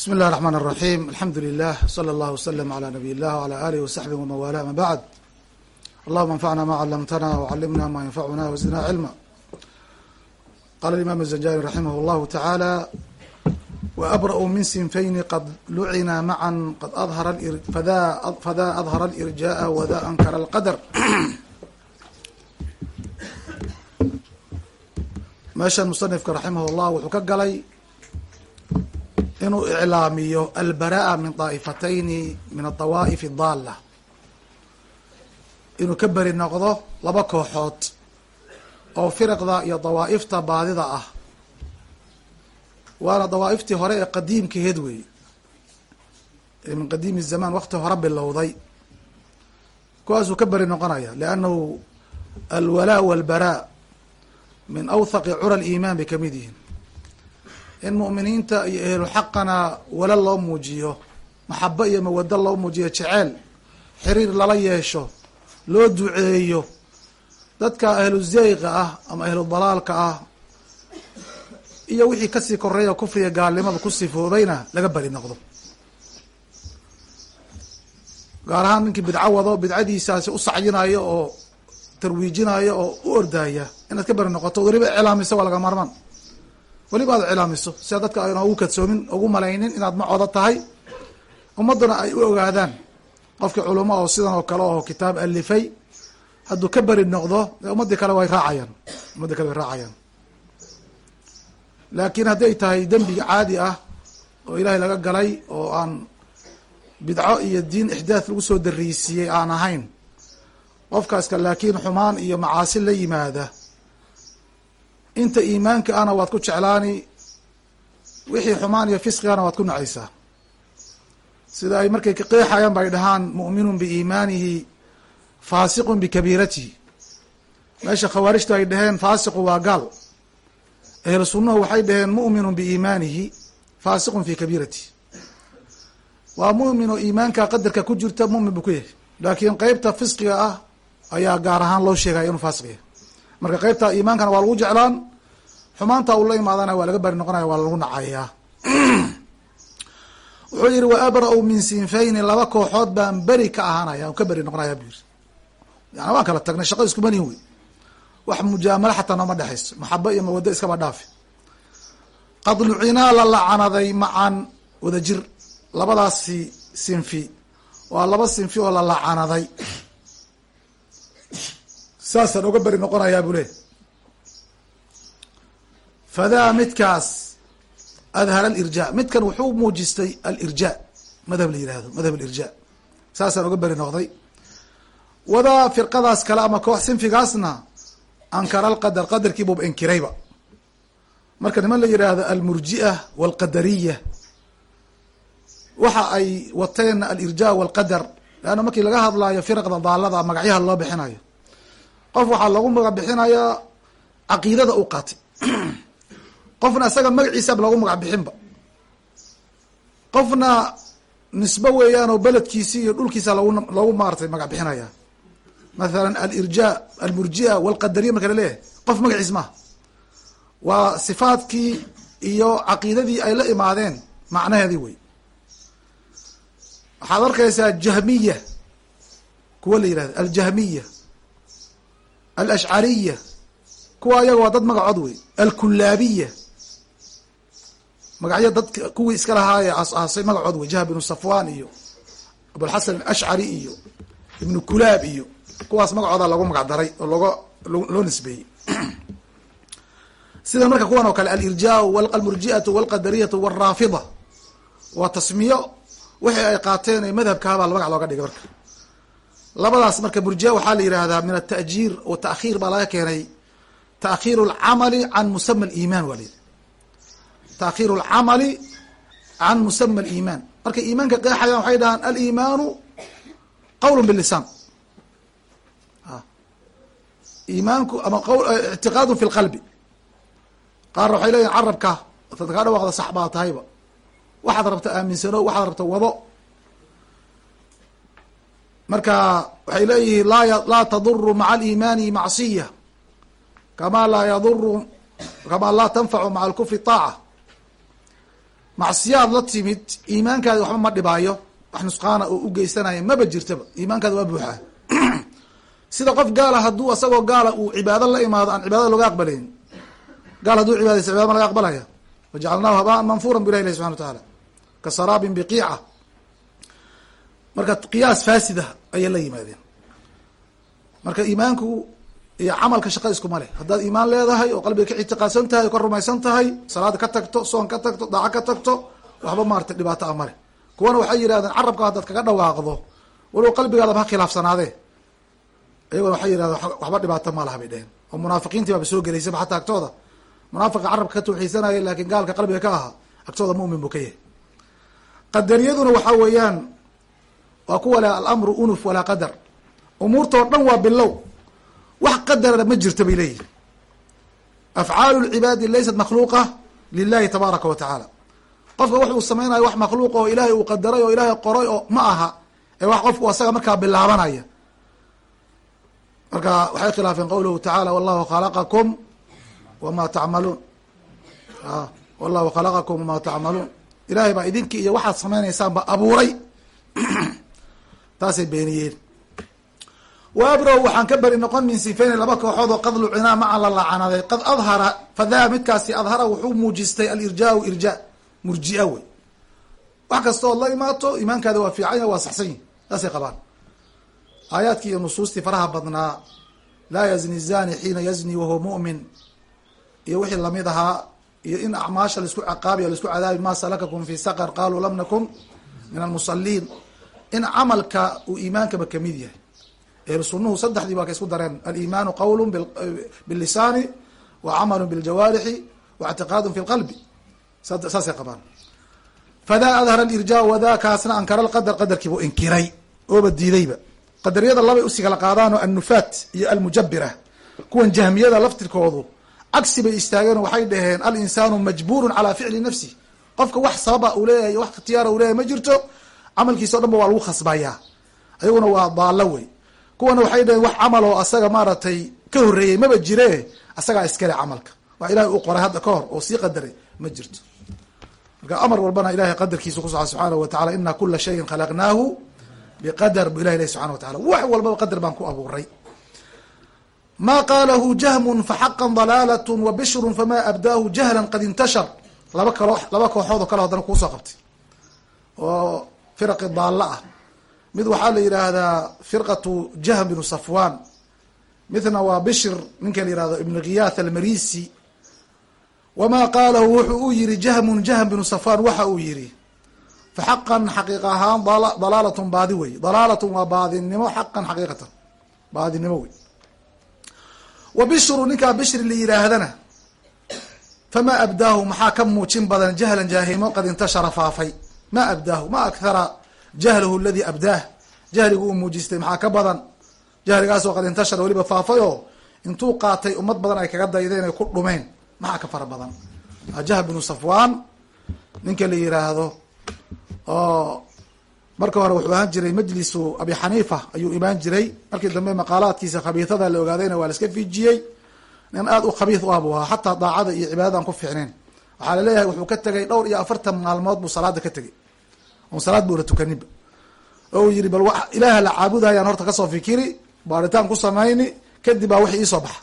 bismi اllahi الرحman الرaحيم alxamdu lilah slى اllah وslm عlى nabiy الlah وعlى alih وsaxbih wman wala ama bعd allahuma anfacna ma clamtna وcalimna ma yanfacuna wزidna cilma qala imam الزanjani raximah اllahu taعalى وأbrأu min sinfayni qad lucina maعa qad fada adhara الإrjaء wda ankara الqadr meeshan musanifka raximah اllah wuxuu ka galay inuu iclaamiyo albara'a min daa'ifatayni min adawaa'ifi daalla inuu ka beri noqdo laba kooxood oo firaqda iyo dawaa'ifta baadida ah. Waana dawaa'iftii hore ee qadiimkaheed wey. Ee min qadiimi zamaan wakti hore bilowday. Kuwaasuu ka beri noqonaya liannahu alwalaa walbaraa min awthaqi cura liimaan bay ka mid yihiin in mu'miniinta iyo ehluxaqana wala loo muujiyo maxabo iyo mawado loo muujiyo jeceel xiriir lala yeesho loo duceeyo. Dadka ahlu zeyqa ah ama ahlu dalaalka ah iyo wixii ka sii koreeya kufriga gaalnimada ku sifoobayna laga beri noqdo. Gaar ahaan ninkii bidco wado bidcadiisaasi u sacyinayo oo tarwiijinayo oo u ordaya inaad ka beri noqoto weliba iclaamisa waa laga maarmaan weliba aad cilaamiso sida dadka ayna ugu kadsoomin ugu malaynin inaad macooda tahay. Ummaddana ay u ogaadaan qofkii culamo oo sidan oo kale oo kitaab alifay hadduu ka beri noqdo ummaddii kale way raacayaan. Ummaddii kale way raacayaan. Laakiin hadday tahay dembi caadi ah oo ilaahay laga galay oo aan bidco iyo diin ixdaad lagu soo dariisiiyey aan ahayn qofkaaska laakiin xumaan iyo macaasi la yimaada inta iimaanka ana waad ku jeclaani wixii xumaan iyo fisqigana waad ku nacaysaa. Sida ay markay qeexayaan bay dhahaan mu'minun biiimaanihi faasiqun bikabiiratihi. Meesha khawaarijta ay dhaheen faasiqu waa gaal. Ahlu sunnahu waxay dhaheen mu'minun biiimaanihi faasiqun fi kabiiratihi. Waa mu'min oo iimaanka qadarka ku jirta mu'min buu ku yahay. Laakiin qeybta fisqiga ah ayaa gaar ahaan loo sheegaya inuu faasiq yahay. Marka qeybta iimaankana waa lagu jeclaan xumaanta uu la imaadana waa laga beri noqonaya waa lagu nacayaa wuxuu yihi wa abra-u min sinfayni laba kooxood baan beri ka ahaanaya ka beri noqonaya bu yiri yani waan kala tagnay shaqa isku manihin wey wax mujaamalo xataa nooma dhexayso maxabo iyo mawado iskaba dhaafi. Qad lucinaa la lacanaday macan wadajir labadaasi sinfi waa laba sinfi oo la lacanaday. Saasaan oga beri noqonayaa buu le fadaa midkaas adhara alirja midkan wuxuu muujistay alirja madhab la yihahdo madhab alirja saasaan oga beri noqday wadaa firqadaas kale ama koox sinfigaasna ankara alqadar qadarkiibuuba inkirayba marka niman la yidhaahdo almurji'a walqadariya waxa ay wateen alirja walqadar leanna markii laga hadlaayo firaqda daalada magacyaha loo bixinayo qof waxaa lagu magac bixinayaa caqiidada u qaatay qofna isaga magaciisaba lagu magac bixinba qofna nisbo weeyaan oo beledkiisi iyo dhulkiisa lagu lagu maaratay magac bixinaya mathalan alirja almurjia walqadariya marka la leeyahay qof magaciis maaha waa sifaadkii iyo caqiidadii ay la imaadeen macnaheedii wey waxaad arkaysaa jahmiya kuwa la yihahdo aljahmiya alashcariya kuwa ayaga waa dad magacood wey alkulaabiya magacyo dad kuwii iska lahaaye asaasay magacood wey jah binu safwan iyo abulxasan alashcari iyo ibnu kulaab iyo kuwaas magacooda lagu magac daray oo loga loo nisbeeyey. Sida marka kuwan oo kale alirjaa almurji'atu walqadariyatu waraafida waa tasmiyo wixii ay qaateen ee madhabkahabaa magac looga dhigay marka. Labadaas marka murjia waxaa la yihahdaa min atajiir o taakhiir baa laga keenay taakhiiru lcamali can musama aliimaan waa layihi taakhiiru lcamali can musama aliimaan markay iimaanka qeexayaan waxay dhahaan aliimaanu qawlu bilisaan iimaanku ama ictiqaadu fi lqalbi qaarna waxay leeyihiin carabka tad kaa dhawaaqda sax baa tahayba waxaad rabta aaminsano waxaad rabta wado marka waxay leeyihiin laa laa taduru maca aliimaani macsiya kama laa yaduru kama laa tanfacu maca alkufri طaaca macsiyaad la timid iimaankaadi waxba ma dhibaayo wax nusqaana oo u geysanaya maba jirtaba iimaankaada waa buuxaa sida qof gaala hadduu asagoo gaala uu cibaado la imaado aan cibaadada looga aqbalayn. Gaal hadduu cibaadaysa cibada ma laga aqbalaya. Wajacalnaahu habaan manfuuran bu ilah ilahi subxana wa tacaala ka saraabin biqiica. Marka qiyaas faasida ayay la yimaadeen. Marka iimaanku iyo camalka shaqa iskuma leh. Haddaad iimaan leedahay oo qalbiga ka ictiqaadsan tahay oo ka rumaysan tahay salaada ka tagto soon ka tagto daaco ka tagto waxba maarata dhibaato a male kuwana waxay yidhahdeen carabka haddaad kaga dhawaaqdo walow qalbigaadaba ha khilaafsanaadee iyagona waxay yidhahdeen waxba dhibaato ma bay dheheen oo munaafiqiintii baaba soo gelaysaba xataa agtooda munaafiqa carabka ka tawxiidsanaya laakiin gaalka qalbiga ka ahaa agtooda mu'min buu ka yahay. Qadariyaduna waxaa weeyaan waa kuwa le alamru unuf walaa qadar. Umuurtao dhan waa bilow wax qadarana ma jirto bay leeyihiin afcaalu lcibaadi laysat makhluuqa lilahi tabaaraka wa tacaala. Qofka wuxuu samaynayo wax makhluuq oo ilaahay uu qadaray oo ilaahay qoray oo ma aha ee wax qofku asaga markaa bilaabanaya. Marka waxay khilaafeen qawluhu tacaala wallahu khalaqakum wama tacmaluun. Wallahu khalaqakum wama tacmaluun. Ilaahay baa idinkii iyo waxaad samaynaysaan ba abuuray. Taasay beeniyeen wa abrow waxaan ka beri noqon min sifeyni laba kooxood oo qad lucinaa maca la lacanaday qad adhara fadaa midkaasi adhara wuxuu muujistay alirjaau irja murjia wey. Wax kasta ood la imaato iimaankaada waa fiicanya waa saxsan yihiin saasay qabaan. Aayaadkii iyo nusuustii faraha badnaa laa yazni zani xiina yazni wahuwa mu'min. Iyo wixii la mid ahaa iyo in acmaasha la isku ciqaabiyo la isku cadaabi ma salakakum fi saqar? Qaluu lam nakun min almusaliin in camalka uu iimaankaba ka mid yahay sunuhu saddexdii waa ka isku dareen. Alimaanu qawlu bilisaani wa camalu biljawaarixi wa ictiqaadu fi lqalbi saasay qabaan. Fadaa adhara alirja wadaa kaasna ankara lqadar qadarkiibuu inkiray. Ooba diidayba. Qadariyada labay usigala qaadaano annufaat iyo almujabira kuwan jahmiyada laftirkoodu cagsi bay istaageenoo waxay dhaheen alinsaanu majbuurun calaa ficli nafsi. Qofka wax sababa uu leeyahay wax ikhtiyaara uu leeyahay ma jirto camalkiisa o dhan ba waa lagu khasbayaa. Ayaguna waa daallo wey kuwana waxay dhaheen wax camal oo asaga maaragtay ka horreeyey maba jire asagaa iskale camalka. Wax ilahay uu qoray hadda ka hor oo sii qadaray ma jirto. Marka amar walbana ilahay qadarkiisa kusoca wa tacala ina kula shayin khalaqnaahu biqadar bu ilah ilahi subxana wa tacala wax walbaba qadar baan ku abuuray. Ma qaalahu jahmun faxaqan dalaalat wa bishrun fama abdaahu jahlan qad intashar. Laba kalo laba kooxood oo kale haddana kuusoo qabtay. Oo firaqi daalla ah mid waxaa la yidhaahdaa firqatu jahm binu safwan midna waa bishr ninka la yihahdo ibn khiyath almarisi. Wama qaalahu wuxuu u yihi jahmun jahm binu safwan waxa uu yihi faxaqan xaqiiq ahaan dalaalatun baadi wey. Dalaalatun waa baadinimo xaqan xaqiiqatan. Baadinimo wey. Wa bishru ninkaa bishri la yidhaahdana fama abdaahu maxaa ka muujin badan jahlan jaahimo qad intashara faafay. Ma abdaahu ma akhara jahluhu aladi abdaah. Jahligu uu muujistay maxaa ka badan? Jahligaasoo qad intashara weliba faafay oo intuu qaatay ummad badan ay kaga daydeen ay ku dhumeen. Maxaa ka fara badan? Jahl binu safwan ninka la yiraahdo oo marka hore wuxuu ahaan jiray majlisu abi xaniifa ayuu imaan jiray. Markii dambe maqaalaadkiisa khabiithada la ogaadayna waa la iska fiijiyey. Nin aada u khabiith u ah buu ahaa xataa daacada iyo cibaadadan ku fiicneen. Waxaa la leeyahay wuxuu ka tegay dhowr iyo afartan maalmood buu salaada ka tegay on salaad buuna tukaninba oo uu yihi bal w ilaaha la caabudayaan horta ka soo fikiri baaritaan ku samayni kadib baa wixii iisoo baxa.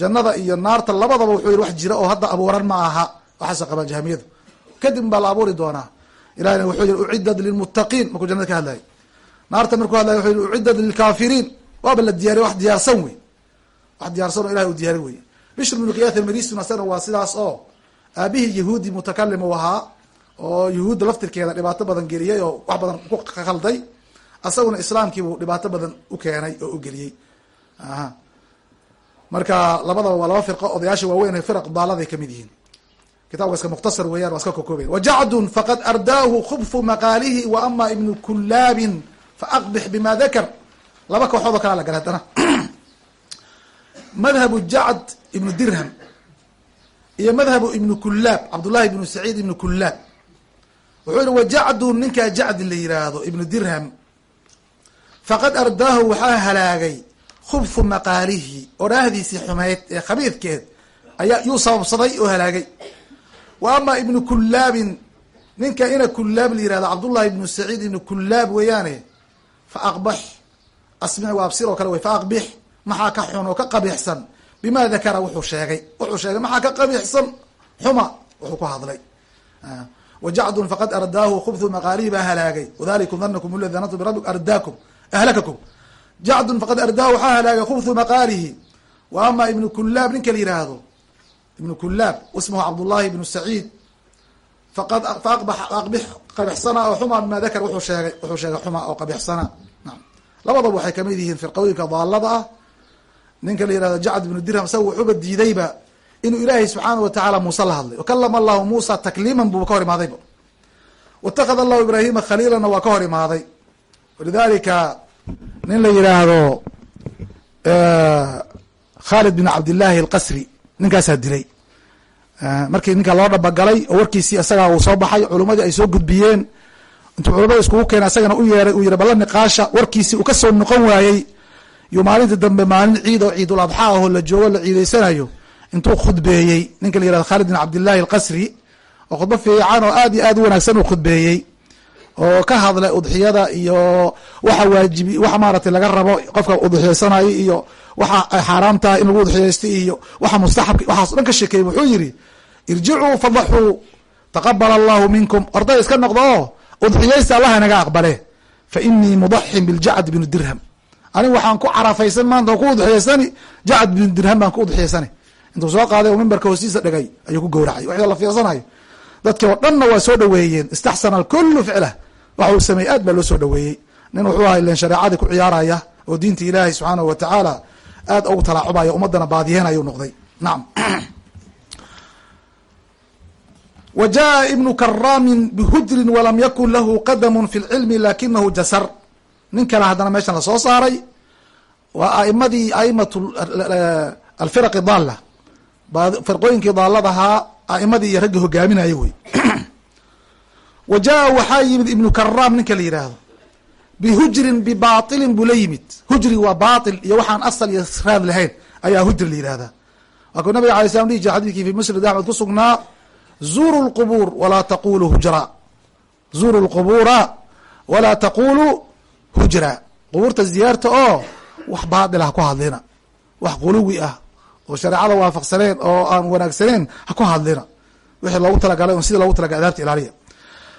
Jannada iyo naarta labadaba wuxuu yihi wax jira oo hadda abuuran ma aha. Waxaase qabaan jahmiyadu kadib baa la abuuri doonaa. Ilahina wuxuu yihi ucidad lilmuttaqiin. Markuu jannada ka hadlayay naarta markuu hadlay wuxuu yihi ucidad lilkaafiriin. Waaba la diyaariy wax diyaarsan wey wax diyaarsan oo ilahay uu diyaari wey bishr bnu qiyath almarisun asagana waa sidaas oo aabihii yahuudi mutakalim u ahaa oo yahuudda laftirkeeda dhibaato badan geliyey oo wax badan ku khalday asaguna islaamkiibuu dhibaato badan u keenay oo u geliyey. Aha. Marka labadaba waa laba firqo odayaasha waaweyn firaq daaladay ka mid yihiin. Kitabka iska mukhtasar weeyaan waa iska kokooben wajacdun faqad ardaahu khubfu maqaalihi wa ama ibnu kulaabin faaqbix bima dakar. Laba kooxood oo kalaa la galay haddana madhabu jacd ibnu dirham iyo madhabu ibnu kulaab cabdullahi ibnu saciid ibnu kulaab wuxuu yihi wajacdun ninkaa jacdi la yiraahdo ibnu dirham. Faqad ardaahu waxaa halaagay khubfu maqaalihi odhaahdiisii xumeyd ee khabiidkeed ayaa yuu sababsaday oo halaagay. Wa ama ibnu kulaabin ninka ina kulaab la yihahdo cabdullahi ibnu saciid ibnu kulaab weeyaane fa aqbax. Asmic waabsir oo kale wey fa aqbix. Maxaa ka xun oo ka qabixsan? Bima dakara wuxuu sheegay. Wuxuu sheegay maxaa ka qabixsan? Xuma wuxuu ku hadlay wajacdun faqad ardaahu khubthu maqaalihi baa halaagay wadalikum danakum aladi danantum birabbi ardaakum ahlakakum jacdun faqad ardaahu waxaa halaagay khubthu maqaalihi wa ama ibnu kulaab ninka la yihaahdo ibnu kulaab ismuhu cabdullahi ibnu saciid faqad faaqbix qabixsana oo xuma bima dakar wuxuu sheegay wuxuu sheegay xuma oo qabixsana naam labadaba waxay ka mid yihiin firqooyinka daalada ah ninka la yihahdo jacd ibnu dirham isaga wuxuuba diidayba inuu ilaahay subxaana watacaala muuse la hadlay. Wakalama allahu muusa takliiman buuba ka hor imaadayba waitakada allahu ibraahima khaliilana waa ka hor imaaday. Walidalika nin la yihaahdo khalid bin cabdillahi alqasri ninkaasaa dilay. Markii ninka loo dhabagalay oo warkiisii isagaa uu soo baxay culummadii ay soo gudbiyeen intuu culamada iskugu keena isagana u yeeray uu yihi balla niqaasha warkiisii uu ka soo noqon waayey. Yo maalinta dambe maalin ciid oo ciidul adxaa ahoo la joogo la ciideysanayo intuu khudbeeyey ninka la yihahdo khalid bin cabdillahi alqasri oo khudbo fiican oo aad iyo aad u wanaagsan uu khudbeeyey oo ka hadlay udxiyada iyo waxa waajibi waxa maaratay laga rabo qofka udxiyeysanayo iyo waxa ay xaaraam tahay in lagu udxiyeysto iyo waxa mustaxabka waxaaso dhan ka sheekeeyey wuxuu yihi irjicuu fadaxuu taqabala allahu minkum. Orday iska noqdo oo udxiyeysta allah inaga aqbale fa inii mudaxin biljacd binu dirham. Anigu waxaan ku carafaysan maanta ku udxiyeysani jacd binu dirham baan ku udxiyeysani intuu soo qaaday mimbarka hoostiisa dhigay ayuu ku gowracay wixii la fiirsanayo dadkii oo dhanna waa soo dhaweeyeen istaxsana alkulu ficlah waxa uu sameeyey aad baa loo soo dhaweeyey nin wuxuu ahaa ilen shareecadii ku ciyaaraya oo diinta ilaahay subxaanahu wa tacaala aad ugu talaacubaya ummadana baadiyeen ayuu noqday nacam wa ibnu karaamin bihujrin walam yakun lahu qadamu fi lcilmi lakinahu jasar nin kale haddana meeshan la soo saaray waa aimadii aimat alfiraqi daala firqooyinkii daaladahaa aimadii iyo raggii hogaaminaya wey wa jaءa waxaa yimid ibnu karaam ninka la yidhaahdo. Bihujrin bibailin buu la yimid. Hujri waa bail iyo waxaan asal iyo raad lahayn ayaa hujri la yihahdaa waa kuu nabiga alay slam dhihi jire xadidkii fi musnad axmed ku sugnaa zuru lqubuur walaa taqulu hujra. Zuru lqubuura walaa taqulu hujra. Qubuurta ziyaarta oo wax baadil ha ku hadlina. Wax quluwi ah oo shareecada waafaqsaneen oo aan wanaagsaneen ha ku hadlina. Wixii loogu talagalay sida logu talagalay adaabta ilaaliya.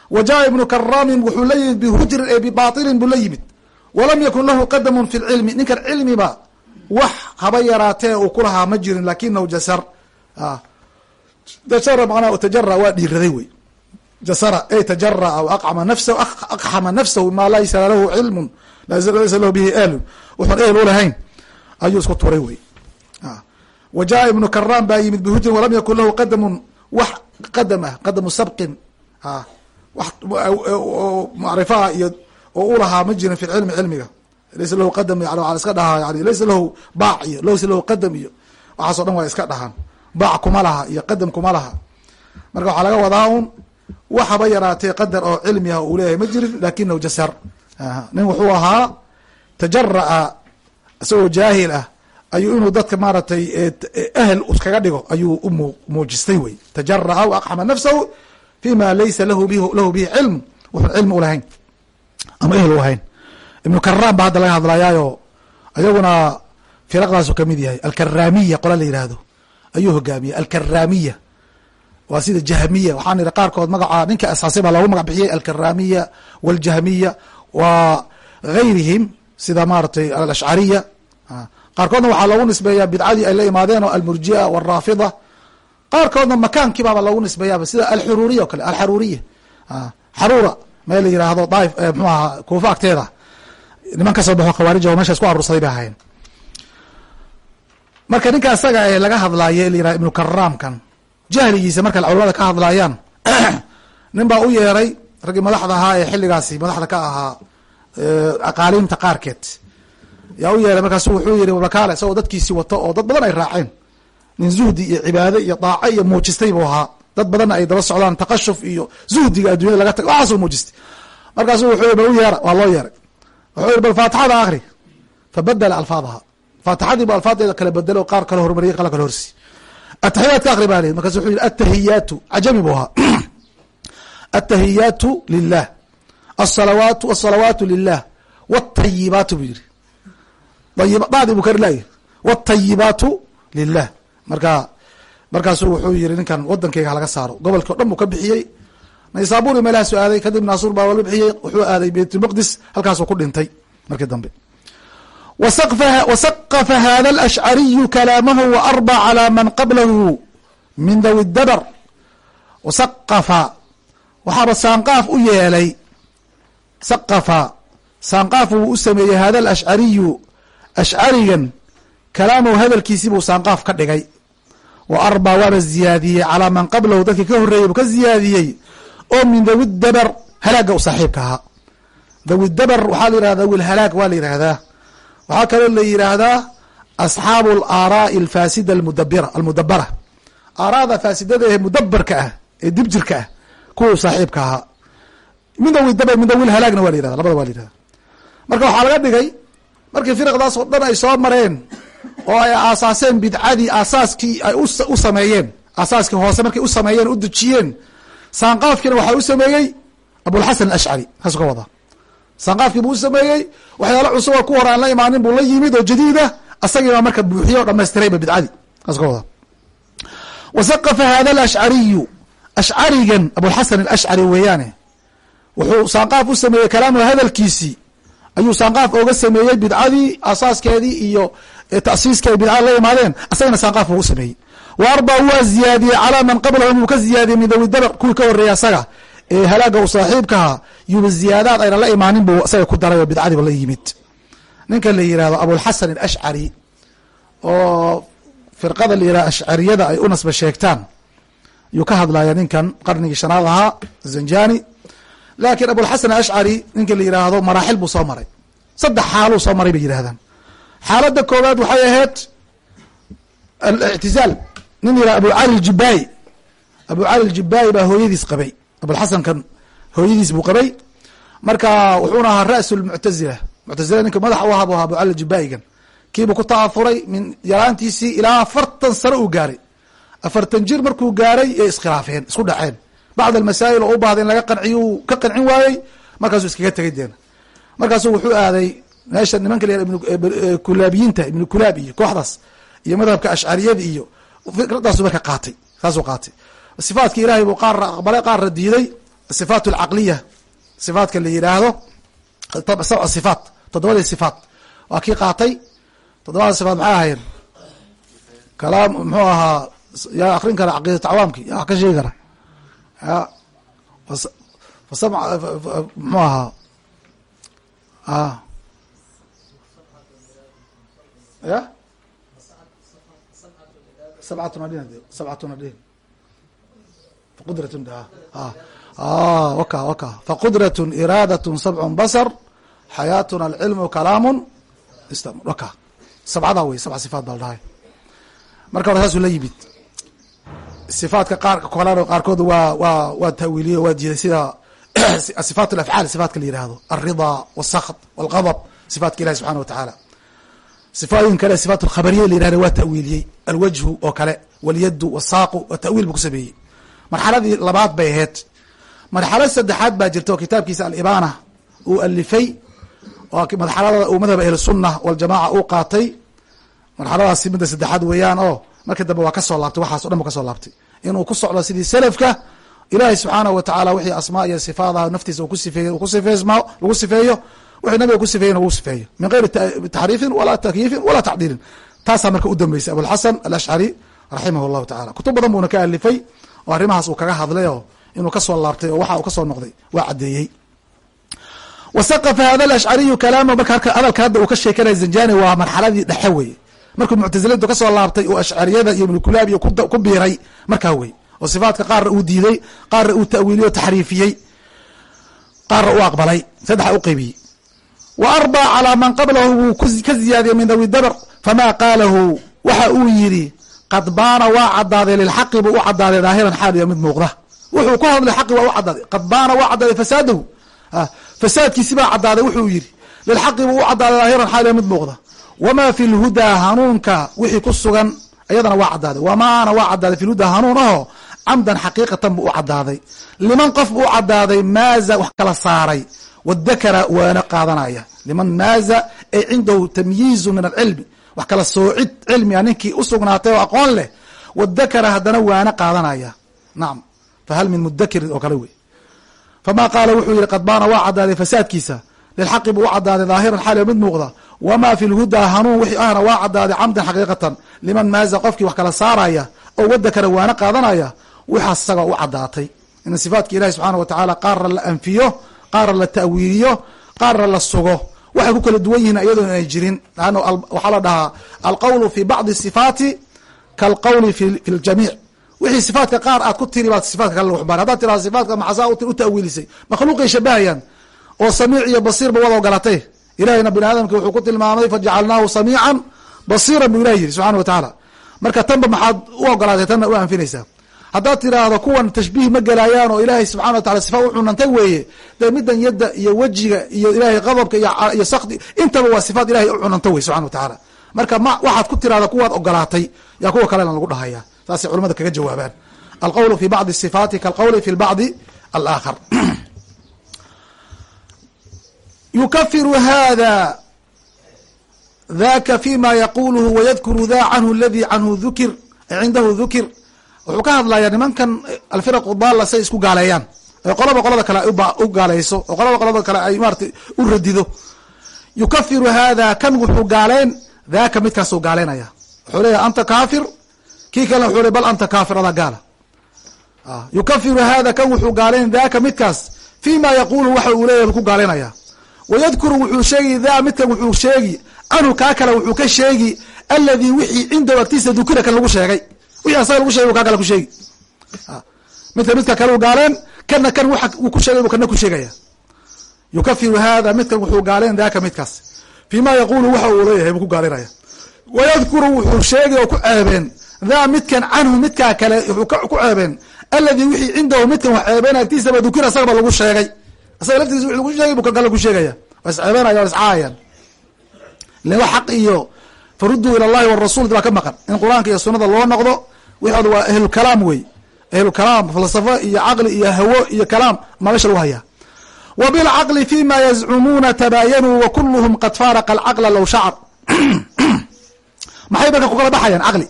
Wa ibnu karaamin wuxuu la yimid bihujrin ee bibailin buu la yimid. Walam yakun lahu qadamun fi lcilmi ninkan cilmiba wax haba yaraatee uu kulahaa ma jirin lakinahu jasar. Jasara manaa tajara waa dhiiraday wey. Jasara ay tajara aw aqama nafsahu aqxama nafsahu ma laysa lahu cilmun laysa lahu bihi ehlun wuxuun ehel ulahayn ayuu isku turay wey wa jaءa ibnu karaan baa yimid bihujrin walam yakun lahu qadamun wax qadam ah qadamu sabqin wax macrifaha iyo oo ulahaa ma jirin fi cilmi cilmiga laysa lahu qadam waa iska dhahaa yani laysa lahu baac iyo laysa lahu qadam iyo waxaaso dhan waa iska dhahaan baac kuma laha iyo qadam kuma laha marka waxaa laga wadaa un wax haba yaraatee qadar oo cilmi ah uu leeyahay ma jirin lakinahu jasar nin wuxuu ahaa tajara'a isagoo jaahil ah ayuu inuu dadka maaratay ahel iskaga dhigo ayuu u muujistay wey tajara'a wa aqxama nafsahu fima laysa lahu bihi cilm. Wuxuun cilmi ulahayn ama ehel u ahayn ibnu karaan ba hadda laga hadlayaayo ayaguna firaqdaasu ka mid yahay. Alkaramiya qola la yihahdo ayuu hogaamiyey alkaramiya waa sida jahmiya waxaan ihi qaarkood magaca ninka asaasay baa loogu magac bixiyey. Alkaramiya waljahmiya wa gayrihim sida maaratay alashcariya qaarkoodna waxaa loogu nisbeeyaa bidcadii ay la imaadeen oo almurjia waraafida qaarkoodna makaankii baaba nisbeeyaaba sida alxururiya o kale alxaruriya xarura meel la yiraahdo daaif mxuu ahaa kuufa agteeda. Niman ka soo baxo khawaarija oo meesha isku aruursaday bay ahayn marka ninka isaga ee laga hadlaayo la yiraahdo ibnu karaamkan jahligiisa marka culamada ka hadlaayaan nin baa u yeeray raggii madaxda ahaa ee xilligaasi madaxda ka ahaa aqaaliimta qaarkeed yaa u yeeray markaasu wuxuu yihi wabakaale isagoo dadkiisii wato oo dad badan ay raaceen. Nin zuhdi iyo cibaade iyo daaco iyo muujistay buu ahaa. Dad badanna ay daba socdaan taqashuf iyo zuhdiga addunyada laga tago. Waxaasuu muujistay. Markaasu wuxuu bal u yeera waa loo yeeray. Wuxuu yihi bal faatixada akri fabadela alfaadaha faatixadii bu alfaadeeda kala bedelo qaar kale hormariyay qaar kale horsi. Ataxiyaat ka akri baa lihi markaasu wuxuu yihi atahiyaatu cajami buu ahaa. Atahiyaatu lilah asalawaatu asalawaatu lilah watayibaatu buu yihi bacdi buu karilay watayibaatu lilah marka markaasu wuxuu yihi ninkan wadankeyga halaga saaro gobolki o dhan buu ka bixiyey naysaburi meelahaasu aaday kadib naasur baa la bixiyey wuxuu aaday baytulmaqdis halkaasuu ku dhintay markii dambe wasaqafa hada alashcariyu kalaamahu waarba calى man qablahu min dawi dabar wasaqafa waxaaba saanqaaf u yeelay saqafa saanqaaf wuu u sameeyey hada alashcariyu ashcarigan kalaamahu hadalkiisii buu saanqaaf ka dhigay. Wa arba waaba ziyaadiyey calaa man qablahu dadkii ka horreeyey buu ka ziyaadiyey. Oo min dawi dabar halaaga u saaxiibka ahaa. Dawi dabar waxaa la yihahda dawi waa la yihahdaa waxaa kaloo la yidhaahdaa asxaabu alaaraai alfaasida almudabira almudabara aaraada faasidada ee mudabarka ah ee dibjirka ah kuwa saaxiibka ahaa. Min dabar min dawi waa la yihahda labada waa la yihahda marka waxaa laga dhigay markii firqdaas oo dhan ay soo mareen oo ay aasaaseen bidcadii aasaaskii ay u sameeyeen aasaaskii hoose markay u sameeyeen u dejiyeen saanqaafkiina waxaa u sameeyey abulxasan alashcari kaasu ka wadaa saanqaafkii buu u sameeyey waxyaalo cusub oo ku hor la imaanin buu la yimid oo jadiida asagiibaa marka buuxiye o dhamaystirayba bidcadii. Kaasu ka wadaa wasaqafa hada alashcariyu ashcarigan abulxasan alashcari weeyaane wuxuu saanqaaf u sameeyey kalaamuhu hadalkiisii ayuu saanqaaf ooga sameeyey bidcadii asaaskeedii iyo tasiiskii ay bidcada la imaadeen asagana saanqaaf buu u sameeyey. Wa arba waa ziyaadiyey calaa man qablahu buu ka ziyaadiyey min dawi dabar. Kuwii ka horeeyey asaga ee halaaga u saaxiibkaha yuba ziyaadaad ayna la imaanin buu isaga ku daray oo bidcadiiba la yimid. Ninka la yihahdo abulxasan alashcari oo firqada la yihahdo ashcariyada ay u nasba sheegtaan. Yuu ka hadlaya ninkan qarnigii shanaad ahaa zanjani laakiin abulxasan alashcari ninka la yidhaahdo maraaxil buu soo maray. Saddex xaaluu soo maray bay yidhahdaan xaaladda koowaad waxay ahayd alictizaal nin yihah abu cali ljibaayi abu cali ljibaayi baa hooyadiis qabay. Abulxasankan hooyadiis buu qabay. Marka wuxuuna ahaa ra'su lmuctazila muctazila ninka madax u ahaa bu ahaa abu cali ljibaayigan kiibuu ku ta'afuray min yaraantiisii ilaa afartan sano uu gaaray. Afartan jir markuu gaaray ee iskhilaafeen isku dhaceen bacd almasaa'il oo u baahda in laga qanciyo uu ka qancin waayey markaasuu iskaga tegay deena markaasuu wuxuu aaday meesha nimanka la yihah kulaabiyiinta ibnu kulaab iyo kooxdaas iyo madhabka ashcariyada iyo fikradaasuu marka qaatay saasuu qaatay sifaatka ilahay buu qaarna aqbalay qaarna diiday asifaat alcaqliya sifaatka la yidhaahdo sabca sifaat toddobadii sifaat waa kii qaatay toddobada sifaat maxay ahayen kalaam muxuu ahaa yaa akrin kara caqiidat cawaamki yaa wax ka sheegi kara ya muxuu ahaa a ya sabcatun adhin sabcatun adhin faqudratun waka waka faqudratun iraadatun sabcun basar xayaatuna alcilmu kalaamun waka sabcadaa wey sabca sifaat baa la dhahay marka hore saasuu la yimid sifaatka qaar kolano qaarkood waa waa waa taawiiliye waa diiday sida sifaat alafcaal sifaatka la yihahdo alridaa walsakt walgadab sifaatka ilahi subxana wa tacaala sifaayin kale sifaat alkhabariya la yihahda waa ta'wiiliyey alwajhu oo kale walyaddu wasaaqu waa ta'wiil buu ku sameeyey. Marxaladii labaad bay ahayd. Marxalad saddexaad baa jirta oo kitaabkiisa alibana uu alifay oo marxalada uu madhab ahlusunna waljamaca uu qaatay. Marxaladaasi midda saddexaad weeyaan oo markii dambe waa ka soo laabtay waxaas o dhan bu ka soo laabtay inuu ku socdo sidii selafka ilaahay subxaanahu watacaala wixii asmaa iyo sifaadaha naftiisa uu ku sifeeye ku sifeysma lagu sifeeyo wixii nabiga ku sifeeyen lagu sifeeyo. Min geyri taxriifin walaa takyiifin walaa tacdiilin. Taasaa marka u dambeysay abulxasan alashcari raximah llahu tacala kutub badan buuna ka alifay oo arrimahaas uu kaga hadlay oo inuu ka soo laabtay oo waxa uu ka soo noqday waa caddeeyey. Wasaqafa hada alashcariyu kalaama marka hadalka hadda uu ka sheekanaya zanjani waa marxaladii dhexe weye markuu muctazilintu ka soo laabtay oo ashcariyada iyo ibnukulaab iyo ku biiray markaa wey. Oo sifaatka qaarna uu diiday qaarna uu ta'wiiliyey oo taxriifiyey qaarna u aqbalay. Saddexa u qeybiyey. Wa arba calaa man qablahu wuu ka ziyaadiyey min dawi dabar famaa qaalahu. Waxa uu yidhi qad baana waa cadaaday lilxaqi buu u cadaaday daahiran xaaliya mid muuqda. Wuxuu ku hadlay xaqi waa u cadaaday qad baana waa cadaaday fasaadahu. Fasaadkiisi baa cadaaday wuxuu yidhi lilxaqi buu u cadaaday daahiran xaaliya mid muuqda wamaa fi lhudaa hanuunka wixii ku sugan iyadana waa caddaaday wamaana waa caddaaday fi lhuda hanuun aho camdan xaqiiqatan buu u caddaaday liman qof buu u caddaaday maaza wax kala saaray wadakara waana qaadanaya liman maaza ay cindahu tamyiizu min alcilmi wax kala soocid cilmiga ninkii usugnaatay oo aqoon leh wadakara haddana waana qaadanaya nacam fahal min mudakirin oo kale wey fama qaala wuxuu yihi qad baana waa caddaaday fasaadkiisa lilxaqi buu u caddaaday dhaahiran xaal mid muuqda wamaa fi lhudaa hanuun wixii ahna waa caddaaday camdan xaqiiqatan. Liman maaza qofkii wax kala saaraya oo wadakara waana qaadanaya waxaas isaga u caddaatay. In sifaatka ilahi subxaana wa tacaala qaarna la anfiyo qaarna la ta'wiiliyo qaarna la sugo. Waxay ku kala duwan yihiin iyadoo inay jirin. Lanna waxaa la dhahaa alqowlu fi bacdi sifaati kaalqowli fi ljamiic wixii sifaatka qaar aad ku tiri baad sifaatka kale lagu haddaad tirahdo sifaatka maxasaa u ta'wiilisay? Makhluuqay shabahayaan. Oo samiic iyo basiirba wada ogolatay ilahayna bini aadamka wuxuu ku tilmaamay fajacalnaahu samiican basiiran buu ilahi yiri subxana wa tacaala marka tanba maxaad u ogolaatay tanna u anfinaysaa. Haddaad tiraahdo kuwan tashbiih ma gelaayaan oo ilaahay subxana wa tacala sifa u cunantay weeye dee middan yadda iyo wejiga iyo ilaahay qadabka iyo sakdi intaba waa sifaat ilahay u cunanto wey subxana wa tacaala marka ma waxaad ku tirahda kuwaad ogolaatay yaa kuwa kalena lagu dhahaya. Saasay culamada kaga jawaabaan. Alqowlu fi bacdi sifaati kaalqowli fi bacdi alaakhar yukafiru hada daka fima yaquluhu wayadkuru da canhu aladi canhu dukir cindahu dukir wuxuu ka hadlayaa nimankan alfiraq daala say isku gaaleeyaan ee qolaba qolada kale u gaaleyso oo qolaba qolada kale ay maarata u radido yukafiru hada kan wuxuu gaaleyn daka midkaasuu gaaleynaya wuxuu leeyahy anta kaafir kii kalena wuxuu le bal anta kaafir adaa gaala yukafiru hada kan wuxuu gaaleyn daka midkaas fima yaqulu waxa uu leeyahy ku gaaleynaya wayadkuru wuxuu sheegi da midkan wuxuu sheegi canhu kaa kale wuxuu ka sheegi aladi wixii cindahu agtiisa dukira kan lagu sheegay wixii asaga lagu shegay bu kaa kale ku sheegi midka midka kale u gaaleen kana kan waxa uu ku sheegay bu kana ku sheegaya yukafiru hada midkan wuxuu gaaleen daka midkaas fima yaqulu waxa uu leeyahay buu ku gaalenaya wayadkuru wuxuu sheegay oo ku ceebeen da midkan canhu midkaa kale wuxuu ku ceebeen aladi wixii cindahu midkan wax ceebeen agtiisaba dukira asagaba lagu sheegay asaga laftiisa wixi lagu sheegay bu kan kale ku sheegaya. Waa isceebenaya waa iscaayaan wa xaq iyo faruduu ila allahi warasuul baa ka maqan. In qur'aanka iyo sunada loo noqdo wixooda waa ahlulkalaam wey. Ahlulkalaam falsafo iyo caqli iyo hawo iyo kalaam ma meesha lagu hayaa. Wa bilcaqli fima yazcumuuna tabaayanuu wa qad faaraqa alcaqla low shacar. Maxay marka ku baxayaan caqli?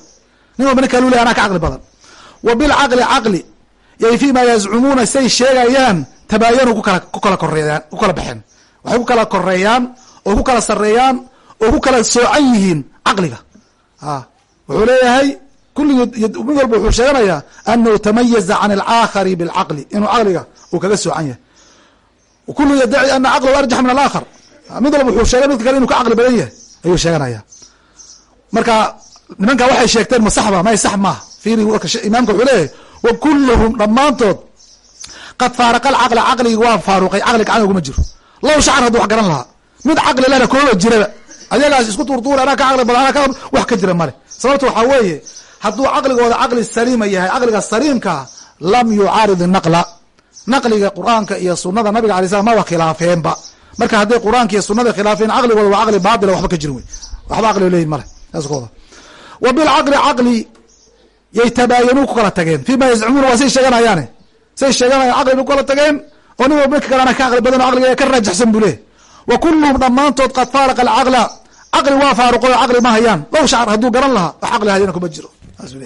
Nin walba ninkaa luley anaa ka caqli badan. Wa caqli yay fima yazcumuuna say sheegayaan tabaayanuu kukala ku kala koreeyaan ku kala baxeen. Waxay ku kala koreeyaan oo ku kala sareeyaan oo ku kala soocan yihiin caqliga. Wuxuu leeyahay kulligii walba wuxuu sheeganayaa anahu tamayaza can alaakhari bilcaqli inuu caqliga uu kaga soocan yahay. Kullu yadaci ana caqlahu arjax min alaakhar. Mid walba wuxuu sheegay midka kale inu ka caqli badan yahay ayuu sheeganaya marka nimanka waxay sheegteen ma saxba sax maaha fiiri imaamka wuxuu leeyahay wa kulluhum dhammaantood qad faaraqa alcaqla caqligi waa faaruqay caqli gacan uguma jiro. Low shacar hadduu wax garan lahaa. Mid caqli lehna kulaba jiraba. Ayagaas isku tuurtuura anaa ka caqli badan anaa wax ka jira male. Sababta waxaa weeye hadduu caqligooda caqli saliima yahay caqliga saliimkaa lam yucaarid naqla. Naqliga qur'aanka iyo sunada nabiga alay slam maba khilaafeenba. Marka hadday qur'aanka iyo sunada khilaafeen caqligooda waa caqli baatila waxba ka jirin wey. Waxba caqli leeyihiin male. Saskooda wa bilcaqli caqli yay tabaayanuu ku kala tageen. Fima yazcumuuna waa say sheeganayaane say sheeganayaan caqli bay ku kala tageen oo nin walba kalena ka caqli badan o caqliga ka raajaxsan buu leeyahy wa kulluhum dhammaantood qad faaraqa alcaqla. Caqli waa faaruqoy caqli ma hayaan. Low shacar hadduu garan lahaa wax caqli hayana kuma jiro. Saasuu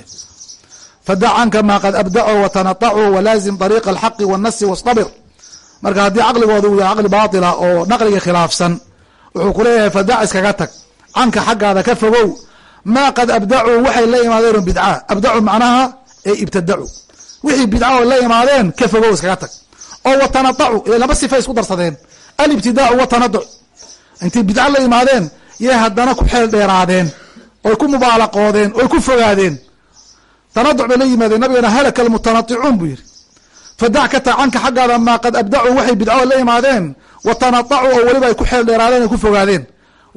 canka maa qad abdacuu watanatacuu walaazim dariiqa alxaqi wannasi wastabir marka haddii caqligooda uu yahay caqli baatila oo naqligii khilaafsan wuxuu ku leeyahay fadac iskaga tag. Canka xaggaada ka fogow maa qad abdacuu waxay la imaadeen bidca abdacu macnaha ee ibtadacuu wixii bidca la imaadeen ka fogow iskaga tag. Oo watanadacu ile laba sifay isku darsadeen. Alibtidaacu watanaduc intay bidca la imaadeen yay haddana ku xeel dheeraadeen oy ku mubaalaqoodeen oy ku fogaadeen. Tanaduc bay la yimaadeen nabigana halaka almutanaicuun buu yihi fadac ka tag xaggaada maa qad abdacuu waxay bidco la imaadeen watanadacu oo weliba ay ku xeel dheeraadeen ay ku fogaadeen.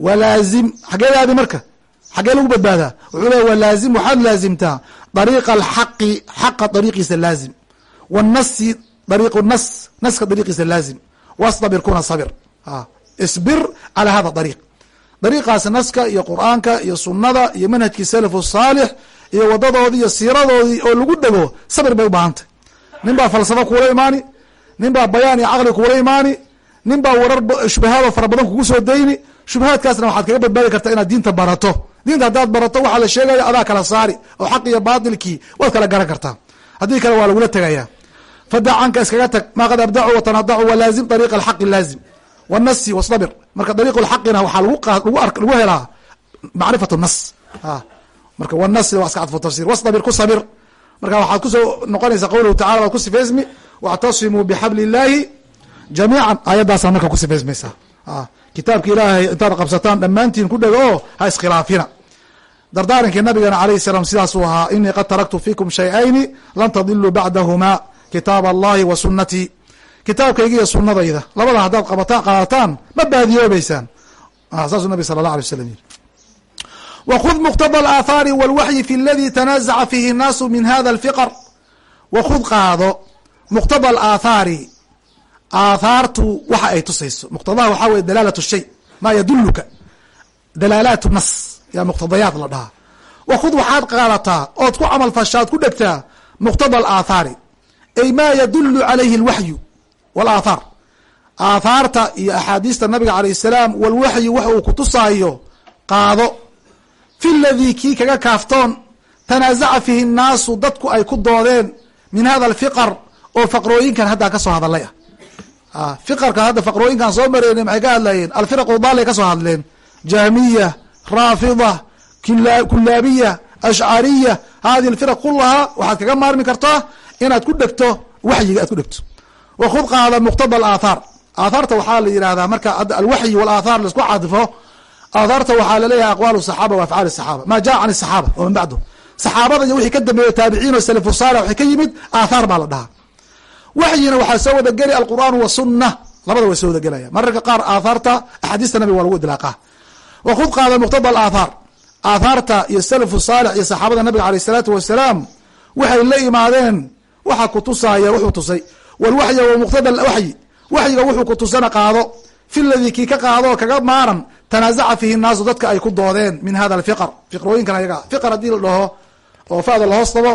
Walaazim xageedaadi marka xagee lagu badbaadaa wuxuu leey walaazim waxaad laazimtaa dariiqa alxaqi xaqa dariiqiisa laazim wanasi dariiqu nas naska dariiqiisa laazim wastabir kuna sabir isbir calaa hada dariiq dariiqaas naska iyo qur'aanka iyo sunada iyo manhajkii salaf saalix iyo wadadoodii iyo siiradoodii oo lagu dhego sabir bay u baahantay nin baa falsafo kuula imaani nin baa bayaan iyo caqli kuula imaani nin baa warar shubahaado fara badan kugu soo dayni shubahaadkaasna waxaad kaga badbaadi kartaa inaad diinta barato. Diinta haddaad barato waxaa la sheegaya adaa kala saari oo xaq iyo baatilkii waad kala garan kartaa. Haddii kale waa lagula tegaya fadac canka iskaga tag maa qad abdacu watanadacu walaazim ariiqa alxaqi laazim. Wanasi wastabir marka dariiq lxaqina waxaa lagu helaa macrifat nas marka wanasi waa iska cadfu tafsir wastabir ku sabir. Marka waxaad ku soo noqonaysa qawluhu tacala waad ku sifaysmi wactasimuu bixabli illaahi jamiican. Aayadaasaa marka ku sifaysmaysaa kitaabka ilaahay intaad qabsataan dhammaantiin ku dhego oo ha iskhilaafina. Dardaarankii nabigeena alayh salaam sidaasuu ahaa inii qad taraktu fiikum shay-ayni lan tadiluu bacdahuma kitaab allahi wa sunatii kitaabkayga iyo sunadayda labada haddaad qabataan qaadataan ma baadiyoobeysaan saasuu nabi sala allah alay waslam yiri wkhud muqtada alaahaari walwaxyi fi ladi tanaazaca fihi الnaasu min hada alfiqr wakhud qaado muqtada alaahaari aathaartu waxa ay tusayso. Muqtadaha waxaa weye dalaalat shay maa yaduluka dalaalaat nas. Yaa muqtadayaad la dhahaa. Wakhud waxaad qaadataa ood ku camal fashaad ku dhegtaa muqtada alaahaari ay maa yadulu calayhi alwaxyu walaathaar. Aathaarta iyo axaadiista nabiga alayh الsalaam walwaxyu wax uu kutusaayo qaado. Fi ladii kii kaga kaaftoon tanaazaca fihi nnaasu dadku ay ku doodeen min hada alfiqar oo faqrooyinkan haddaa ka soo hadalay ah fiqarka hadda faqrooyinkan soo mareynay maxay ka hadlayeen? Alfiraqu daalay ka soo hadleen. Jahmiya raafida kulaabiya ashcariya hadihi alfiraq kulahaa waxaad kaga maarmi kartaa inaad ku dhegto waxyiga aad ku dhegto. Wakhud qaada muqtada alaathaar aathaarta waxaa la yihahdaa marka alwaxyi walaathaar la isku cadfo aathaarta waxaa la leeyahay aqwaal saxaaba wa afcaal saxaaba. Ma jaa can saxaaba wa min bacdu. Saxaabada iyo wixii ka dambeeya taabiciin oo salafu saalix waxay ka yimid aathaar baa la dhahaa waxyina waxaa soo wada geli alqur'aan wasuna labada way soo wada gelaya mararka qaar aathaarta axaadiista nabiga waa lagu idlaaqaa. Wakhud qaada muqtada alaathaar aathaarta iyo salafu saalix iyo saxaabada nabiga aleyh isalaatu wasalaam waxay la imaadeen waxa kutusaaya wuxuu tusay. Walwaxya wa muqtada waxyi waxyiga wuxuu kutusana qaado. Fi ladii kii ka qaado kaga maaran tanaazaca fihi naasu dadka ay ku doodeen min hada alfiqr fiqrooyinkan ayaga fiqr haddii la dhaho oo fada lahoos tago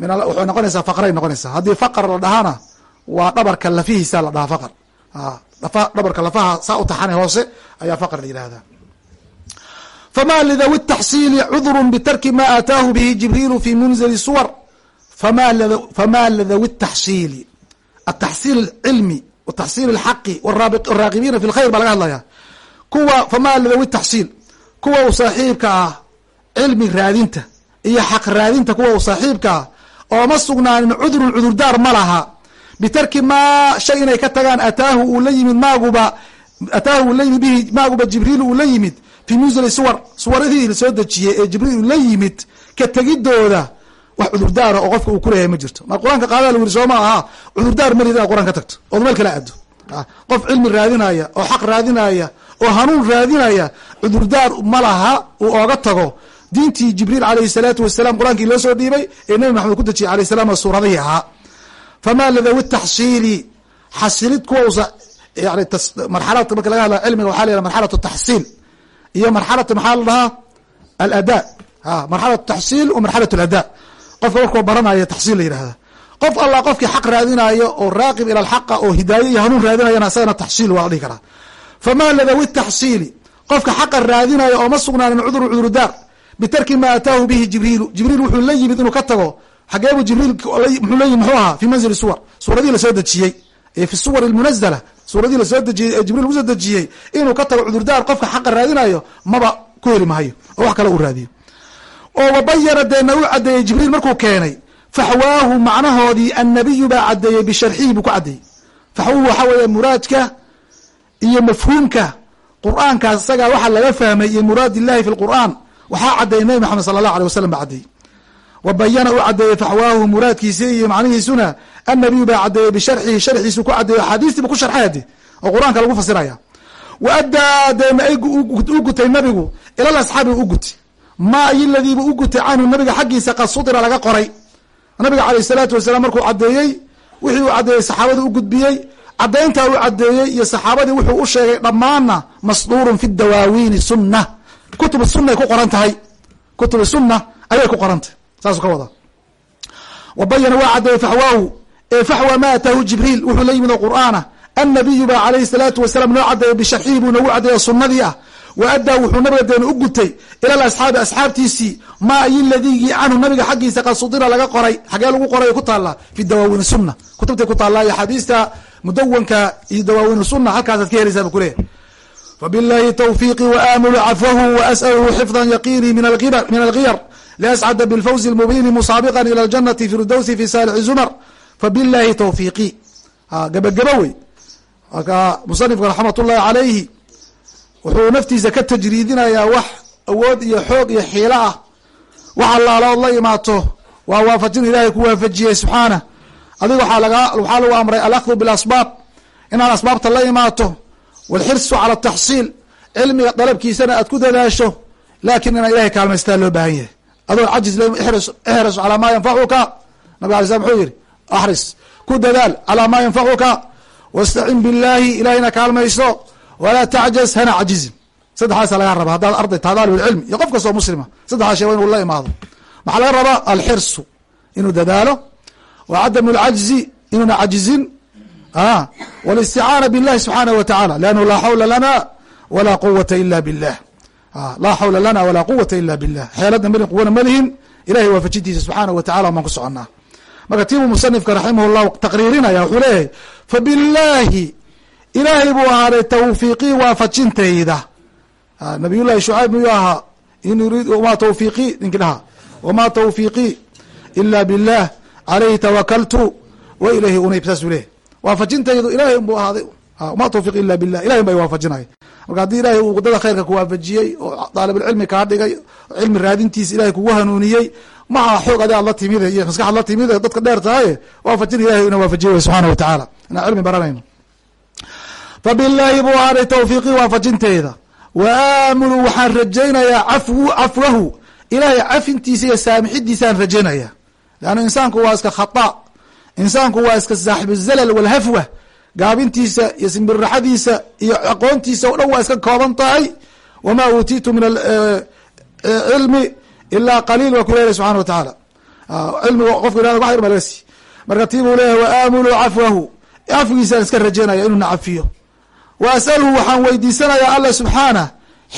waxay noqonaysaa faqray noqonaysaa. Haddii faqr la dhahana waa dhabarka lafihiisa la dhahaa faqr dhabarka lafaha saa u taxana hoose ayaa faqr la yihahda fama lidawi taxsiili cudru bitarki ma aataahu bihi jibriilu fi munzili suwar. Fama lidawi taxsiili ataxsiil cilmi wataxsiil اlxaqi waraaqibina fi lkhayr baa laga hadlaya kuwa fama lidawi taxsiil kuwa u saaxiibka ah cilmi raadinta iyo xaq raadinta kuwa u saaxiibka ah ooma sugnaanin cudrun cudurdaar ma laha. Bitarki maa shay inay ka tagaan ataahu uu la yimid maaguba ataahu uu la yimid bihi maaguba jibriil uu la yimid. Fi musli suwar suwaradii la soo dejiyey ee jibriil uu la yimid ka tegidooda wax cudurdaara oo qofka uu kuleeyahay ma jirto. Mar qur'aanka qaada la yiri soo ma aha cudurdaar malid inaad qur'aan ka tagto. Ood meel kala aado qof cilmi raadinaya oo xaq raadinaya oo hanuun raadinaya cudurdaar ma laha uu ooga tago diintii jibriil alayhi salaatu wasalaam qur'aankii loo soo dhiibay ee nabi maxamed ku dejiyay alayh salam oo suuradihii ahaa. Fama lidawi taxsiili xasilid kuwa usa yani marxalad marka laga hadla cilmiga waxaa la yihah marxalat taxsiil iyo marxalat maxaa la dhahaa? Alada marxalat taxsiil wa marxalat alada qofka markuu baranayo taxsiil la yihahda qof allah qofkii xaq raadinayo oo raaqib ila alxaqa oo hidaaye iyo hanuun raadinayana isagana taxsiil waa la dhihi karaa. Fama lidawi taxsiili qofka xaqa raadinayo ooma sugnaanin cudru cudurdaar bitarki ma ataahu bihi jibriilu jibriil wuxuu la yimid inuu ka tago xageebu jibriil muxuu la yimid muxuu ahaa fi manzili suwar. Suuradii la soo dejiyey ee fi suwar almunazala suuradii la soo dejiyey ee jibriil lagu dejiyey inuu ka tago cudurdaar qofka xaqa raadinayo maba ku heli mahayo oo wax kale uu raadiyo. Oo wabayana deena u cadeeyey jibriil markuu keenay faxwaahu macnahoodii annabiyu baa cadeeyey bisharxihi buu ku cadeeyey faxwuhu waxaa weeye muraadka iyo mafhuumka qur'aankaas isagaa waxaa laga fahmay iyo muraad illahi fi lqur'aan waxaa cadeeyey nabi maxamed sala allah alيh wasalam baa cadeeyey wa bayana u cadeeyey faxwaahu muraadkiisi iyo macnihiisuna annabiyu baa cadeeyey bisharxihi sharxiisu ku cadeeyo axaadiistiiba ku sharxay ade oo qur'aanka lagu fasiraya. Wa addaa deena u gutay nabigu ilal asxaabi u gutay ma iyo ladiibu u gutay canhu nabiga xaggiisa qad sudira laga qoray. Nabiga alayh salaatu wasalaam markuu cadeeyey wixii uu cadeeyey saxaabada u gudbiyey cadayntaa uu cadeeyey iyo saxaabadii wuxuu u sheegay dhammaanna masduurun fi dawaawiini sunna kutubu sunay ku qoran tahay. Kutubu sunna ayay ku qoran tahay saasuu ka wada. Wa bayana waa caddeeyey faxwaahu ee faxwa ma ataahu jibriil wuxuu la yimid qur'aana annabiyu ba calayhi salaatu wasalaam noo caddeeyey bisharxihi buu noogu caddeeyo sunnadii ah. Wa addaa wuxuu nabiga deena u gutay ila asxaabi asxaabtiisii maa ayi canhu nabiga xaggiisa qad laga qoray xagee lagu qoray ku taallaa fi dawaawin sunna. Kutubtay ku taallaa iyo axaadiista mudawanka iyo dawaawin sunna halkaasaad ka helaysaa bu kuleeyahy fabilahi tawfiiqi waamulu cafwahu waas'aluhu xifda yaqiinii min alghiyar liascada bilfawzi lmubiini musaabiqan ila aljanati firdowsi fi saalixi zumar fabilahi tawfiiqi gabagaba wey musanifka raxmat ullahi calayhi wuxuu naftiisa ka tajriidinayaa wax awood iyo xoog iyo xiilo ah wax allaalood la imaato waa waafajin ilaahay ku waafajiyey subxaanah adiga waxaa lagu amray alakdu bilasbaab inaad asbaabta la imaato walxirsu cala ataxsiil cilmiga dalabkiisana aad ku dadaasho laakin inaa ilahay kaalmaystaa loo baahan yahay adoon cajis ixris calaa maa yanfacuka nabig alay slam wuxuu yihi axris ku dadaal calaa maa yanfacuka wastacin billahi ilahayna kaalmayso walaa tacjaz hana cajizin saddexdaasa laga raba haddaad arday taha daalibulcilmi iyo qof kastoo muslima saddexdaa shay wa inuu la imaado maxaa laga rabaa alxirsu inuu dadaalo wa cadamu lcajzi inuuna cajizin walisticaana billahi subxaanahu wa tacala leannahu laa xawla lana walaa quwata ila billah. Laa xawla lana walaa quwata ila billah. Xeeladna marin quwana malihin ilahay waafajintiisa subxaanahu wa tacala baan ku soconaa marka tiibuu musanifka raximah llahu taqriirinaya wuxuu leeyahay fabillahi ilaahay buu ahaaday tawfiiqii waafajintayda nabiy llahi shucayb miyuu ahaa? In yurid ma tawfiiqi ninki dhaha wama tawfiiqii ila billah calayhi tawakaltu wa ilayhi unayb saasuu leeyahy waafajintaydu ilahay unbuu ahaaday. Ma tawfiq ila billah. Ilahay un ba waafajinaya. Marka haddii ilahay uu waddada khayrka ku waafajiyey oo daalibulcilmi kaa dhigay cilmi raadintiisa ilahay kugu hanuuniyey maha xoog adi aad la timide iyo maskaxad la timide dadka dheer tahaye waafajin ilahay ina waafajiye subxaana wa tacaala. Inaan cilmi baranayno. Fabilaahi buu ahaaday tawfiiqii waafajinteeda. Wa waxaan rajaynayaa cafwu cafwahu. Ilahay cafintiisa iyo saamixidiisaan rajaynaya leanna insaanku waa iska khata insaanku waa iska saaxibu zalal walhafwa gaabintiisa iyo simbirraxadiisa iyo aqoontiisa o dhan waa iska kooban tahay. Wama uutiitu min cilmi ilaa qaliil waa ku leeyahy subxana wa tacaala. Cilmiga qofka yihahdo wax yar baa laga sii marka tii buu leeyahy wa aamulu cafwahu. Cafgiisaan iska rajaynaya inuu na cafiyo. Wa waxaan weydiisanayaa alla subxaanah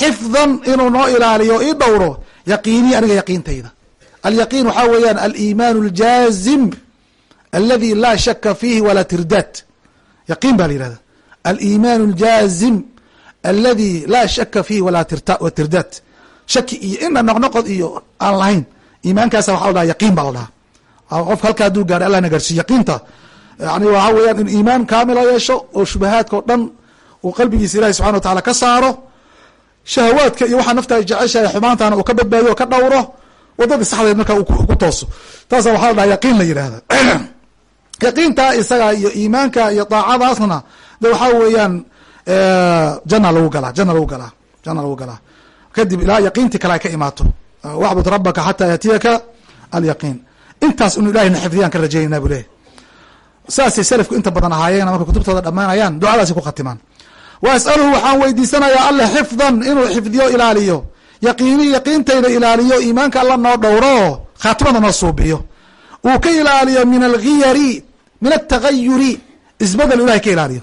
xifdan inuu noo ilaaliyo ii dhowro yaqiinii aniga yaqiintayda. Alyaqiin waxaa weeyaan aliimaan aljaazim aladi laa shaka fiihi walaa tirdaad yaqiin ba la yihahda aliimaan aljaazim aladi laa shaka fiihi walaa tirdaad shaki iyo ina noqnoqod iyo aan lahayn iimaankaasa waxa la yaqiin baa la dhahaa qofka halka hadduu gaadhay allah na gaarsiiyo yaqiinta yani waxa weeyaan in iimaan kaamila yeesho oo shubahaadka o dhan uu qalbigiisa ilahi subxana wa taala ka saaro shahawaadka iyo waxaa nafta ay jeceshahay xumaantana uu ka badbaadiyo o ka dhowro wadadii saxdeed marka ku tooso taasa waxaa la yaqiin la yidhahda yaqiinta isaga iyo iimaanka iyo daacadaasna de waxaa weeyaan jana lagu galaa jana lagu galaa jana lagu galaa kadib ilaa yaqiintii kale ay ka imaato. Wacbud rabaka xataa yaatiyaka alyaqiin intaas inu ilahina xifdiyaan ka rajaynayna bu leeyahy saasay selafku inta badan ahaayeen markay kutubtooda dhammaanayaan ducadaasi ku khatimaan. Wa as'aluhu waxaan weydiisanayaa alle xifdan inuu xifdiyo ilaaliyo. Yaqiini yaqiintayda ilaaliyo iimaanka alla noo dhowro khaatimada noo suubiyo uu ka ilaaliyo min alghiyari min altagayuri isbeddel ilahay ka ilaaliyo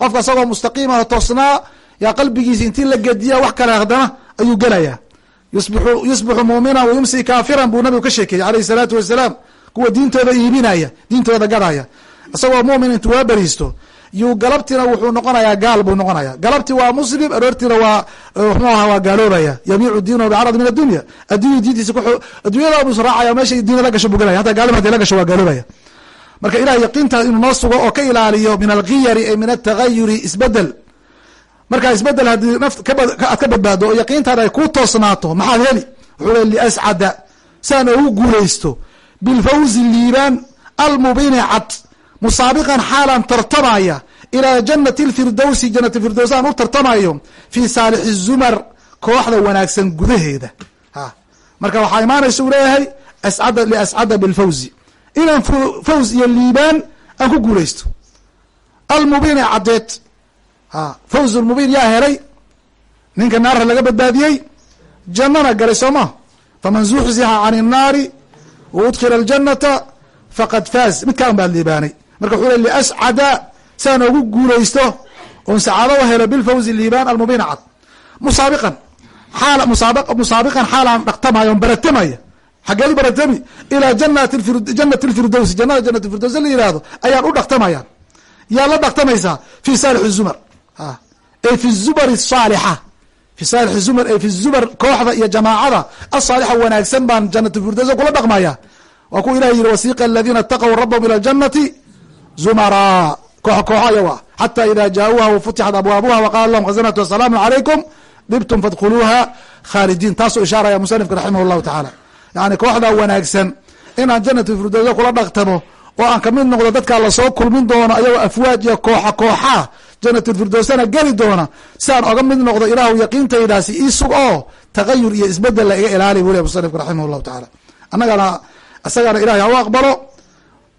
qofka isagoo mustaqiimaho toosnaa yaa qalbigiisi intii la gediya wax kale haddana ayuu gelayaa yusbixu yusbixu muuminan wa yumsi kaafiran buu nabigu ka sheekeeyey alayh salaatu wasalaam kuwa diintooda iibinaya diintooda gadaya isagoo muumin intuu waa beriisto yuu galabtina wuxuu noqonayaa gaal buu noqonaya galabti waa muslim aroortiina waa mxuu aha waa gaaloobaya yabiicu diinahu bicarad min addunya addunya diintiisa addunyada bus raacaya meesha diina la gasho buu gelaya hata gaalima hadi la gasho waa gaaloobaya marka ilahay yaqiintaas inuu noo sugo oo ka ilaaliyo min alkhiyari ay min altagayuri isbeddel markaa isbeddel haddii aad ka badbaado oo yaqiintaada ay ku toosnaato maxaad heli? Wuxuu le liascada saan ugu guulaysto bilfawzi liibaan almubiini cad musaabiqan xaalan tartamaya ilaa janati lfirdowsi janat firdows aan u tartamayo fii saalixi zumar kooxda wanaagsan gudaheeda. Marka waxaa imaanaysa uu leeyahay ascada liascada bilfawzi inaan fawz iyo liibaan aan ku guulaysto. Almubiini caddeed. Fawz lmubiin yaa helay. Ninka naarha laga badbaadiyey jannana galay soo ma faman zuxzixa can الnaari waudkila aljanata faqad faaz. Midkaan baad liibaanay. Marka wuxuu le liascada saan ogu guulaysto oon sacaado helo bilfawzi liibaan almubiina cad. Musaabiqan xaal musaabiqan xaalaan dhaqtamaya on baratamaya xageed baratami ilaa janat janat lfirdowsi jannada janat lfirdows la yihahdo ayaan u dhaqtamayaan yaa la dhaqtamaysaa fi saalix zumar ay fi zumar saalixa fi saalix zumar ay fi zumar kooxda iyo jamaacada asaalixa wanaagsan baan janat lfirdows kula dhaqmaya waa kuwa ilahi yihi wasiqa aladiina ataqw rabahum ila ljanati zumara koox kooxo ayago ah xata ida jaauha wafutixat abwaabuha waqala lahum khazanatu asalaamu calaykum dibtum fadkhuluuha khaalidiin taasuu ishaaraya musanifka raximah llahu tacaala yani kooxda wanaagsan inaan janatu firdowsa kula dhaqtamo oo aan ka mid noqdo dadkaa la soo kulmin doono ayagoo afwaaj iyo kooxa kooxaa janatulfirdowsana geli doona si aan oga mid noqdo ilaahu yaqiintaydaasi ii sug oo tagayur iyo isbeddel la iga ilaali buu le musanifka raximah llahu tacaala. Annagana isagana ilahay ha u aqbalo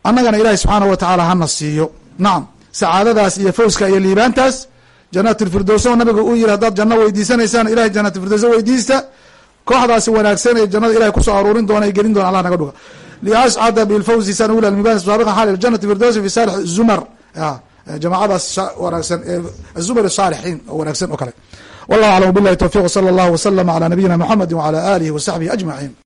annagana ilahay subxaanahu wa tacaala hana siiyo. Nacam sacaadadaas iyo fawska iyo liibaantaas janatulfirdowsa nabiga uu yihi haddaad janno weydiisanaysaan ilahay janatulfirdowsa weydiista kooxdaasi wanaagsan ee jannada ilahay ku soo aruurin doona gelin doona allah naga dhuga. Liascada bilfawzi sanula miban saabiqan xaal janati firdowsi fi saalix zumar. Jamaacadaas wanaagsan zumar saalixiin oo wanaagsan oo kale. Wallahu aclam billahi towfiq wsala allahu waslama ala nabiyina muxamedi wala alihi wasaxbihi ajmaciin